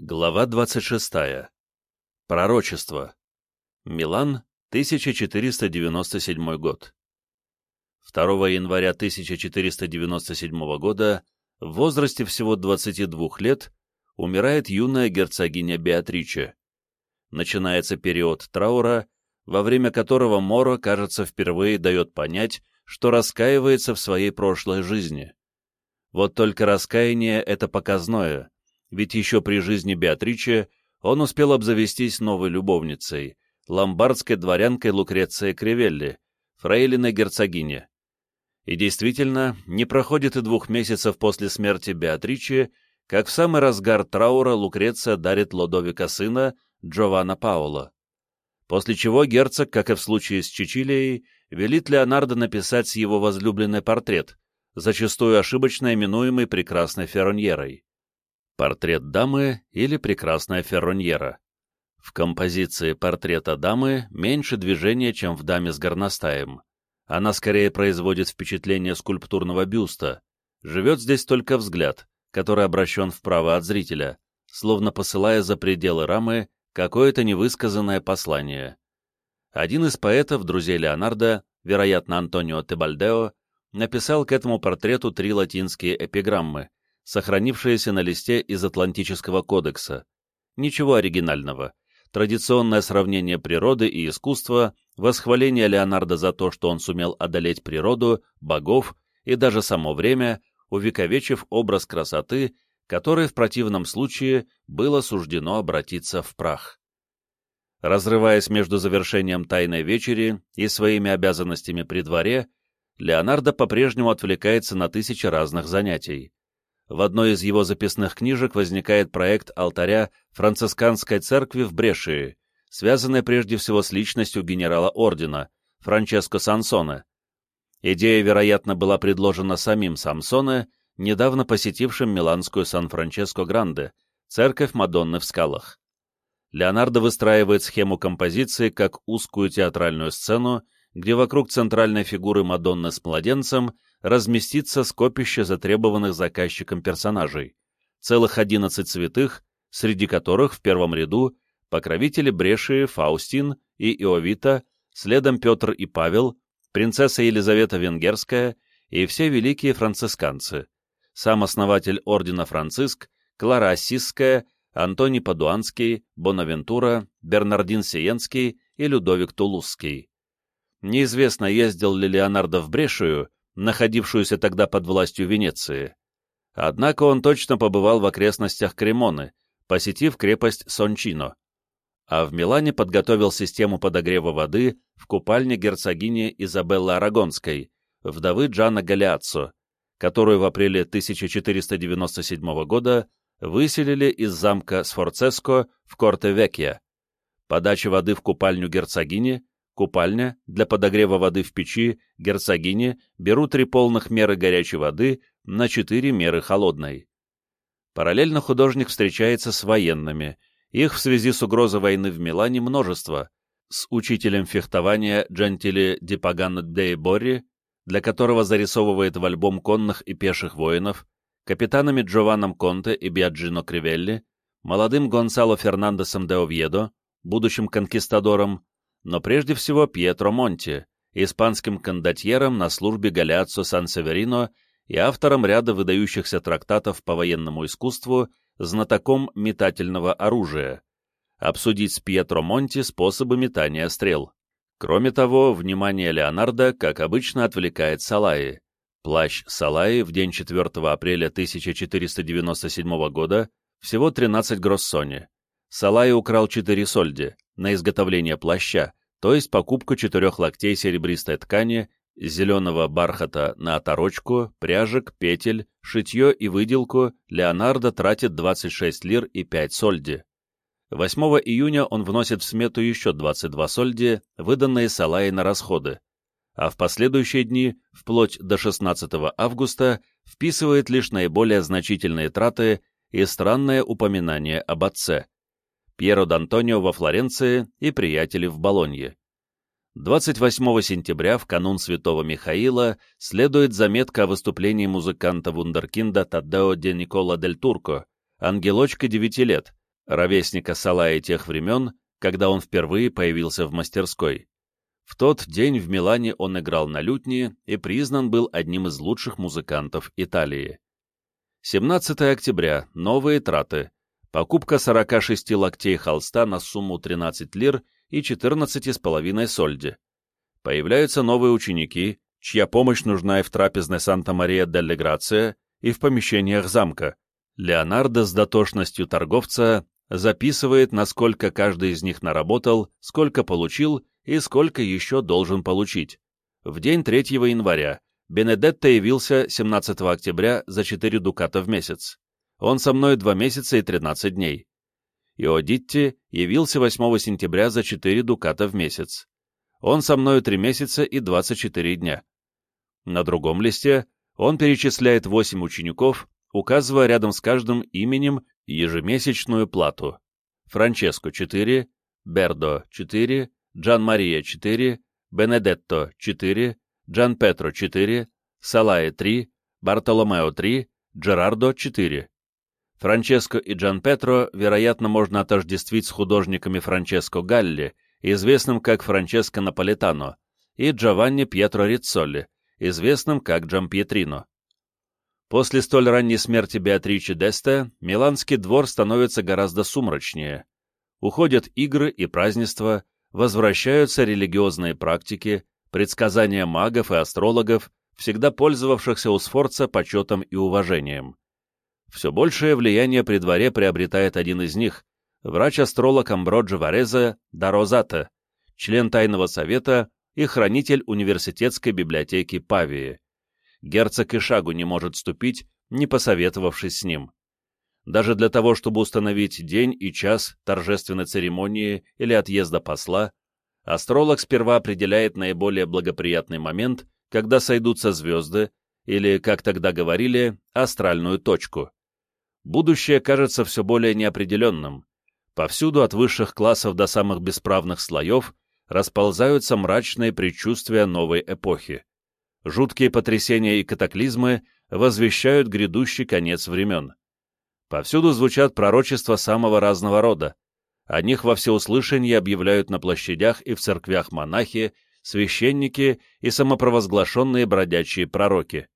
Глава 26. Пророчество. Милан, 1497 год. 2 января 1497 года, в возрасте всего 22 лет, умирает юная герцогиня Беатриче. Начинается период траура, во время которого Моро, кажется, впервые дает понять, что раскаивается в своей прошлой жизни. Вот только раскаяние — это показное — ведь еще при жизни Беатриче он успел обзавестись новой любовницей, ломбардской дворянкой Лукрецией Кривелли, фрейлиной герцогине. И действительно, не проходит и двух месяцев после смерти Беатричи, как в самый разгар траура Лукреция дарит Лодовика сына Джованна Паула. После чего герцог, как и в случае с Чичилией, велит Леонардо написать его возлюбленной портрет, зачастую ошибочно именуемый прекрасной Ферроньерой. Портрет дамы или прекрасная ферроньера. В композиции портрета дамы меньше движения, чем в даме с горностаем. Она скорее производит впечатление скульптурного бюста. Живет здесь только взгляд, который обращен вправо от зрителя, словно посылая за пределы рамы какое-то невысказанное послание. Один из поэтов, друзей Леонардо, вероятно, Антонио Тебальдео, написал к этому портрету три латинские эпиграммы, сохранившееся на листе из Атлантического кодекса. Ничего оригинального. Традиционное сравнение природы и искусства, восхваление Леонардо за то, что он сумел одолеть природу, богов и даже само время, увековечив образ красоты, который в противном случае было суждено обратиться в прах. Разрываясь между завершением Тайной Вечери и своими обязанностями при дворе, Леонардо по-прежнему отвлекается на тысячи разных занятий в одной из его записных книжек возникает проект алтаря францисканской церкви в Брешии, связанный прежде всего с личностью генерала ордена, Франческо Сансоне. Идея, вероятно, была предложена самим Самсоне, недавно посетившим миланскую Сан-Франческо-Гранде, церковь Мадонны в скалах. Леонардо выстраивает схему композиции как узкую театральную сцену, где вокруг центральной фигуры Мадонны с младенцем разместится скопище затребованных заказчиком персонажей, целых 11 святых, среди которых в первом ряду покровители Брешии, Фаустин и Иовита, следом Петр и Павел, принцесса Елизавета Венгерская и все великие францисканцы, сам основатель ордена Франциск, Клара Ассизская, Антоний Падуанский, Бонавентура, Бернардин Сиенский и Людовик Тулузский. Неизвестно, ездил ли Леонардо в Брешию, находившуюся тогда под властью Венеции. Однако он точно побывал в окрестностях Кремоны, посетив крепость Сончино. А в Милане подготовил систему подогрева воды в купальне герцогини Изабеллы Арагонской, вдовы Джана Галиаццо, которую в апреле 1497 года выселили из замка Сфорцеско в Корте-Векья. Воды в купальню герцогини купальня, для подогрева воды в печи, герцогини берут три полных меры горячей воды на четыре меры холодной. Параллельно художник встречается с военными, их в связи с угрозой войны в Милане множество, с учителем фехтования Джентили Дипагано де Борри, для которого зарисовывает в альбом конных и пеших воинов, капитанами Джованном Конте и Биаджино Кривелли, молодым Гонсало Фернандесом де Овьедо, будущим конкистадором, но прежде всего Пьетро Монти, испанским кондотьером на службе Галиаццо Сан-Северино и автором ряда выдающихся трактатов по военному искусству, знатоком метательного оружия, обсудить с Пьетро Монти способы метания стрел. Кроме того, внимание Леонардо, как обычно, отвлекает Салаи. Плащ Салаи в день 4 апреля 1497 года всего 13 гроссони. Салаи украл 4 сольди, на изготовление плаща, то есть покупку четырех локтей серебристой ткани, зеленого бархата на оторочку, пряжек, петель, шитье и выделку Леонардо тратит 26 лир и 5 сольди. 8 июня он вносит в смету еще 22 сольди, выданные Салаи на расходы, а в последующие дни, вплоть до 16 августа, вписывает лишь наиболее значительные траты и странное упоминание об отце. Пьеро Д'Антонио во Флоренции и приятели в Болонье. 28 сентября, в канун Святого Михаила, следует заметка о выступлении музыканта вундеркинда Таддео де Никола дель Турко, ангелочка 9 лет, ровесника Салая тех времен, когда он впервые появился в мастерской. В тот день в Милане он играл на лютне и признан был одним из лучших музыкантов Италии. 17 октября. Новые траты. Покупка 46 локтей холста на сумму 13 лир и 14,5 сольди. Появляются новые ученики, чья помощь нужна и в трапезной Санта-Мария-делле-Грация, и в помещениях замка. Леонардо с дотошностью торговца записывает, насколько каждый из них наработал, сколько получил и сколько еще должен получить. В день 3 января Бенедетто явился 17 октября за 4 дуката в месяц. Он со мной 2 месяца и 13 дней. Иодитти явился 8 сентября за 4 дуката в месяц. Он со мною 3 месяца и 24 дня. На другом листе он перечисляет 8 учеников, указывая рядом с каждым именем ежемесячную плату. Франческо 4, Бердо 4, Джан Мария 4, Бенедетто 4, Джан Петро 4, Салае 3, Бартоломео 3, Джерардо 4. Франческо и Джан Петро, вероятно, можно отождествить с художниками Франческо Галли, известным как Франческо Наполитано, и Джованни Пьетро Риццолли, известным как Джампьетрино. После столь ранней смерти Беатричи Десте Миланский двор становится гораздо сумрачнее. Уходят игры и празднества, возвращаются религиозные практики, предсказания магов и астрологов, всегда пользовавшихся у Сфорца почетом и уважением. Все большее влияние при дворе приобретает один из них, врач-астролог Амброджо Вареза Дарозата, член Тайного Совета и хранитель университетской библиотеки Павии. Герцог и шагу не может ступить, не посоветовавшись с ним. Даже для того, чтобы установить день и час торжественной церемонии или отъезда посла, астролог сперва определяет наиболее благоприятный момент, когда сойдутся звезды, или, как тогда говорили, астральную точку будущее кажется все более неопределенным. Повсюду, от высших классов до самых бесправных слоев, расползаются мрачные предчувствия новой эпохи. Жуткие потрясения и катаклизмы возвещают грядущий конец времен. Повсюду звучат пророчества самого разного рода. О них во всеуслышание объявляют на площадях и в церквях монахи, священники и самопровозглашенные бродячие пророки.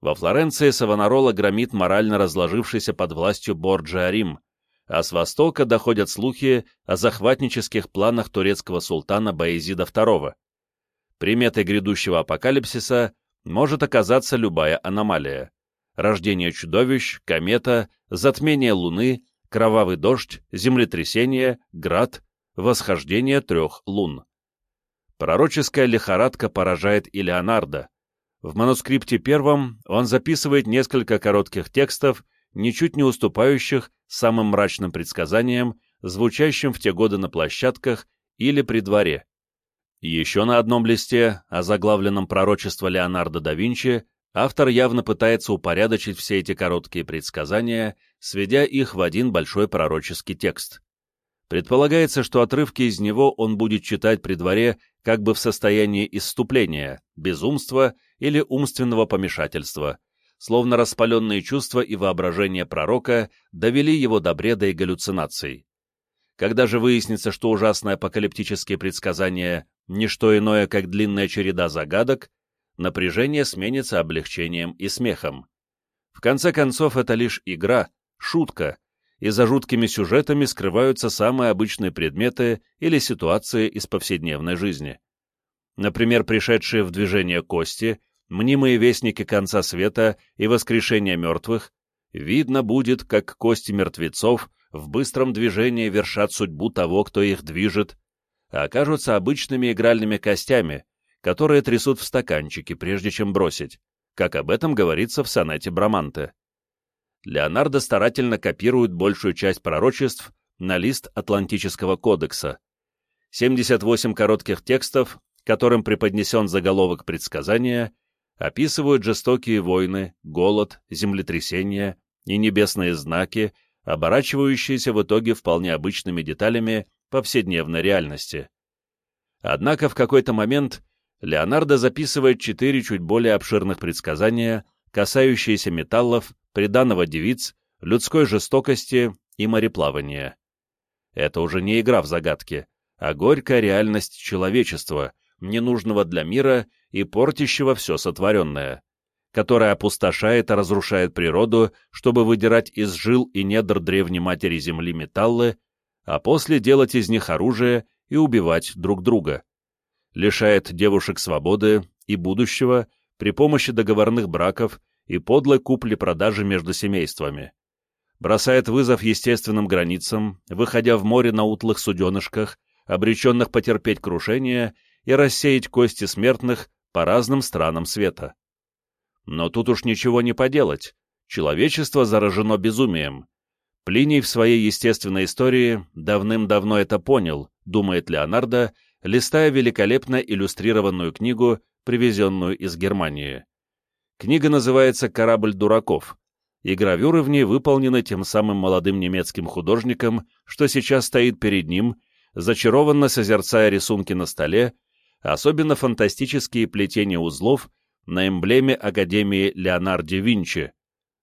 Во Флоренции Савонарола громит морально разложившийся под властью Борджиа Рим, а с востока доходят слухи о захватнических планах турецкого султана Баезида II. Приметой грядущего апокалипсиса может оказаться любая аномалия. Рождение чудовищ, комета, затмение Луны, кровавый дождь, землетрясение, град, восхождение трех лун. Пророческая лихорадка поражает и Леонардо, в манускрипте первом он записывает несколько коротких текстов, ничуть не уступающих самым мрачным предсказаниям, звучащим в те годы на площадках или при дворе. Еще на одном листе, озаглавленном «Пророчество Леонардо да Винчи», автор явно пытается упорядочить все эти короткие предсказания, сведя их в один большой пророческий текст. Предполагается, что отрывки из него он будет читать при дворе как бы в состоянии исступления, безумства или умственного помешательства, словно распаленные чувства и воображение пророка довели его до бреда и галлюцинаций. Когда же выяснится, что ужасные апокалиптические предсказания — не что иное, как длинная череда загадок, напряжение сменится облегчением и смехом. В конце концов, это лишь игра, шутка, и за жуткими сюжетами скрываются самые обычные предметы или ситуации из повседневной жизни. Например, пришедшие в движение кости, мнимые вестники конца света и воскрешения мертвых, видно будет, как кости мертвецов в быстром движении вершат судьбу того, кто их движет, а окажутся обычными игральными костями, которые трясут в стаканчике, прежде чем бросить, как об этом говорится в сонете Браманте. Леонардо старательно копирует большую часть пророчеств на лист Атлантического кодекса. 78 коротких текстов, которым преподнесен заголовок предсказания, описывают жестокие войны, голод, землетрясения и небесные знаки, оборачивающиеся в итоге вполне обычными деталями повседневной реальности. Однако в какой-то момент Леонардо записывает четыре чуть более обширных предсказания, касающиеся металлов, приданого девиц, людской жестокости и мореплавания. Это уже не игра в загадки, а горькая реальность человечества, ненужного для мира и портящего все сотворенное, которая опустошает и разрушает природу, чтобы выдирать из жил и недр древней матери Земли металлы, а после делать из них оружие и убивать друг друга. Лишает девушек свободы и будущего при помощи договорных браков и подлой купли-продажи между семействами. Бросает вызов естественным границам, выходя в море на утлых суденышках, обреченных потерпеть крушение и рассеять кости смертных по разным странам света. Но тут уж ничего не поделать, человечество заражено безумием. Плиний в своей естественной истории давным-давно это понял, думает Леонардо, листая великолепно иллюстрированную книгу, привезенную из Германии. Книга называется «Корабль дураков», и гравюры в ней выполнены тем самым молодым немецким художником, что сейчас стоит перед ним, зачарованно созерцая рисунки на столе, особенно фантастические плетения узлов на эмблеме Академии Леонардо Винчи,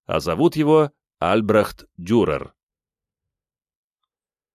а зовут его Альбрехт Дюрер.